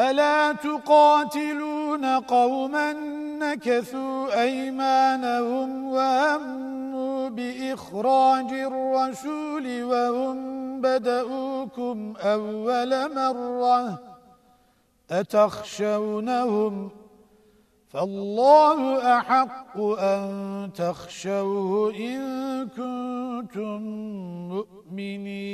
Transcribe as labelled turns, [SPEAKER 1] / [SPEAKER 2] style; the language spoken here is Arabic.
[SPEAKER 1] ألا تقاتلون قوما نكثوا أيمانهم وأموا بإخراج الرسول وهم بدأوكم أول مرة أتخشونهم فالله أحق أن تخشوه إن كنتم مؤمنين